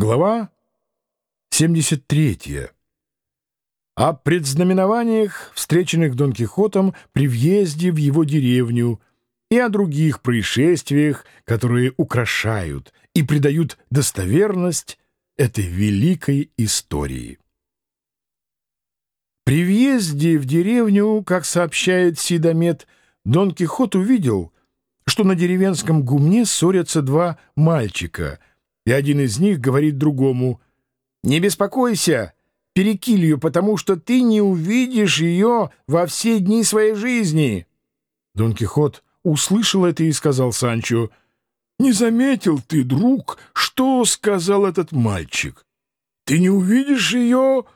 Глава 73. О предзнаменованиях, встреченных Дон Кихотом при въезде в его деревню, и о других происшествиях, которые украшают и придают достоверность этой великой истории. При въезде в деревню, как сообщает Сидомет, Дон Кихот увидел, что на деревенском гумне ссорятся два мальчика — и один из них говорит другому «Не беспокойся, перекиль ее, потому что ты не увидишь ее во все дни своей жизни». Дон Кихот услышал это и сказал Санчо «Не заметил ты, друг, что сказал этот мальчик? Ты не увидишь ее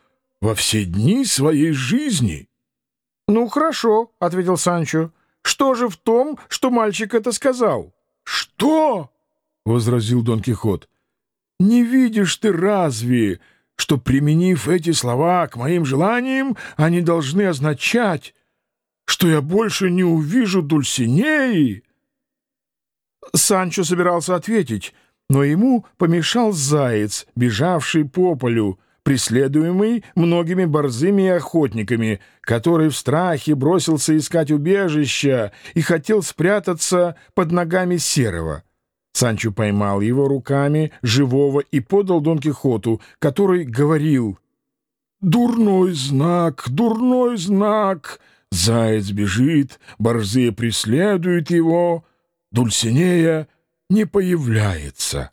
во все дни своей жизни». «Ну, хорошо», — ответил Санчо. «Что же в том, что мальчик это сказал?» «Что?» — возразил Дон Кихот. Не видишь ты разве, что, применив эти слова к моим желаниям, они должны означать, что я больше не увижу Дульсинеи?» Санчо собирался ответить, но ему помешал заяц, бежавший по полю, преследуемый многими борзыми охотниками, который в страхе бросился искать убежища и хотел спрятаться под ногами серого. Санчо поймал его руками, живого, и подал Дон Кихоту, который говорил «Дурной знак, дурной знак! Заяц бежит, борзые преследуют его, Дульсинея не появляется».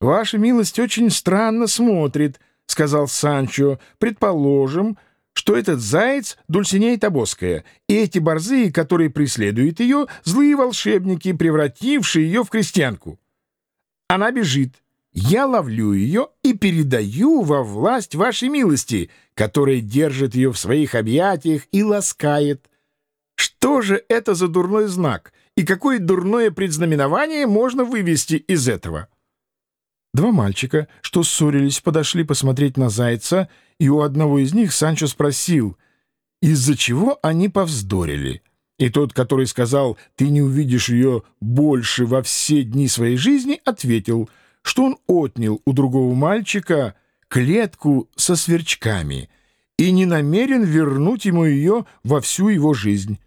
«Ваша милость очень странно смотрит», — сказал Санчо. «Предположим, что этот заяц — Дульсинея Тобоская, и эти борзые, которые преследуют ее, злые волшебники, превратившие ее в крестьянку. Она бежит. Я ловлю ее и передаю во власть вашей милости, которая держит ее в своих объятиях и ласкает. Что же это за дурной знак, и какое дурное предзнаменование можно вывести из этого?» Два мальчика, что ссорились, подошли посмотреть на зайца, и у одного из них Санчо спросил, из-за чего они повздорили. И тот, который сказал «ты не увидишь ее больше во все дни своей жизни», ответил, что он отнял у другого мальчика клетку со сверчками и не намерен вернуть ему ее во всю его жизнь.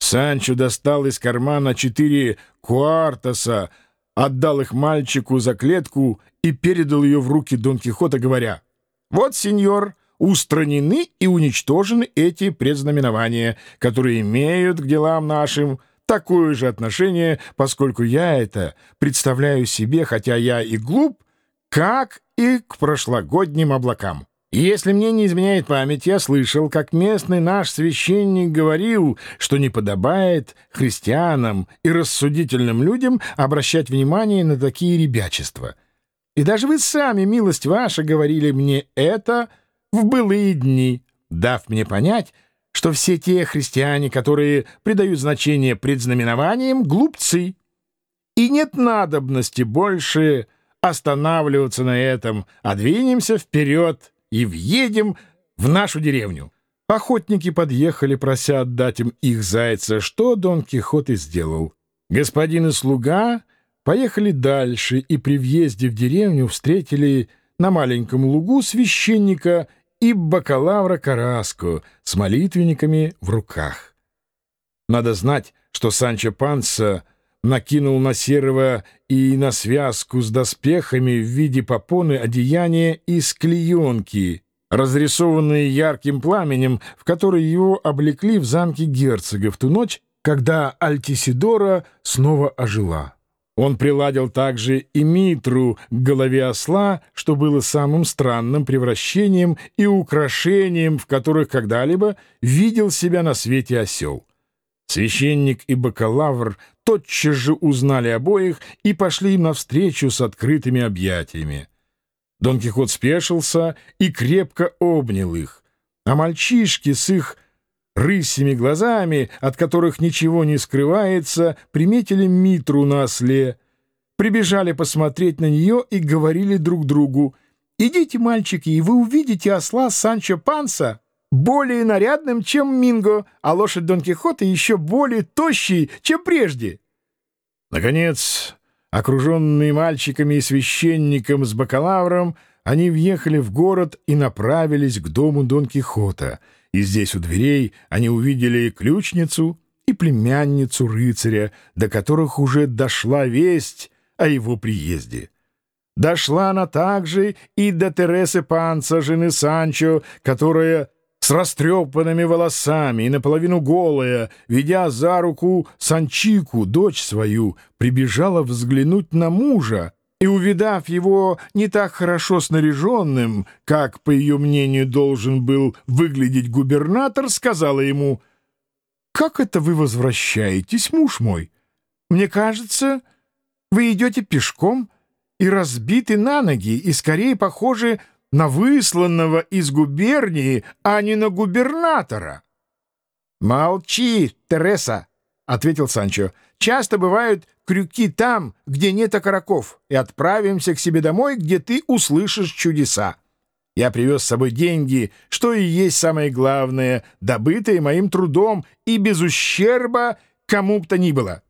Санчо достал из кармана четыре куартаса, отдал их мальчику за клетку и передал ее в руки Дон Кихота, говоря, «Вот, сеньор, устранены и уничтожены эти предзнаменования, которые имеют к делам нашим такое же отношение, поскольку я это представляю себе, хотя я и глуп, как и к прошлогодним облакам». Если мне не изменяет память, я слышал, как местный наш священник говорил, что не подобает христианам и рассудительным людям обращать внимание на такие ребячества. И даже вы сами, милость ваша, говорили мне это в былые дни, дав мне понять, что все те христиане, которые придают значение предзнаменованиям, глупцы. И нет надобности больше останавливаться на этом, а двинемся вперед и въедем в нашу деревню. Охотники подъехали, прося отдать им их зайца, что Дон Кихот и сделал. Господин и слуга поехали дальше и при въезде в деревню встретили на маленьком лугу священника и бакалавра Караско с молитвенниками в руках. Надо знать, что Санчо Панса накинул на серого и на связку с доспехами в виде попоны одеяния из клеенки, разрисованные ярким пламенем, в который его облекли в замке герцога в ту ночь, когда Альтисидора снова ожила. Он приладил также и митру к голове осла, что было самым странным превращением и украшением, в которых когда-либо видел себя на свете осел. Священник и бакалавр тотчас же узнали обоих и пошли им навстречу с открытыми объятиями. Дон Кихот спешился и крепко обнял их, а мальчишки с их рысьими глазами, от которых ничего не скрывается, приметили Митру на осле, прибежали посмотреть на нее и говорили друг другу, «Идите, мальчики, и вы увидите осла Санчо Панса» более нарядным, чем Минго, а лошадь Дон Кихота еще более тощей, чем прежде. Наконец, Окруженные мальчиками и священником с бакалавром, они въехали в город и направились к дому Дон Кихота. И здесь у дверей они увидели ключницу и племянницу рыцаря, до которых уже дошла весть о его приезде. Дошла она также и до Тересы Панца, жены Санчо, которая с растрепанными волосами и наполовину голая, ведя за руку Санчику, дочь свою, прибежала взглянуть на мужа, и, увидав его не так хорошо снаряженным, как, по ее мнению, должен был выглядеть губернатор, сказала ему, «Как это вы возвращаетесь, муж мой? Мне кажется, вы идете пешком и разбиты на ноги, и скорее похожи на высланного из губернии, а не на губернатора». «Молчи, Тереса!» — ответил Санчо. «Часто бывают крюки там, где нет окороков, и отправимся к себе домой, где ты услышишь чудеса. Я привез с собой деньги, что и есть самое главное, добытые моим трудом и без ущерба кому бы то ни было».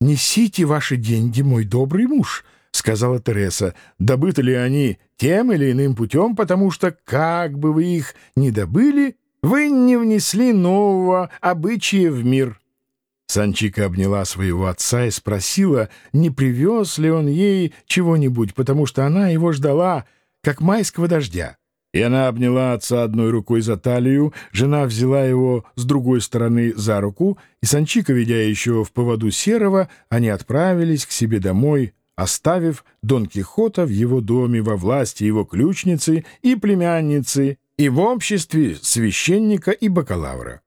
«Несите ваши деньги, мой добрый муж», — сказала Тереса. «Добыты ли они тем или иным путем, потому что, как бы вы их ни добыли, вы не внесли нового обычая в мир». Санчика обняла своего отца и спросила, не привез ли он ей чего-нибудь, потому что она его ждала, как майского дождя. И она обняла отца одной рукой за талию, жена взяла его с другой стороны за руку, и Санчика, ведя еще в поводу Серого, они отправились к себе домой, оставив Дон Кихота в его доме во власти его ключницы и племянницы и в обществе священника и бакалавра.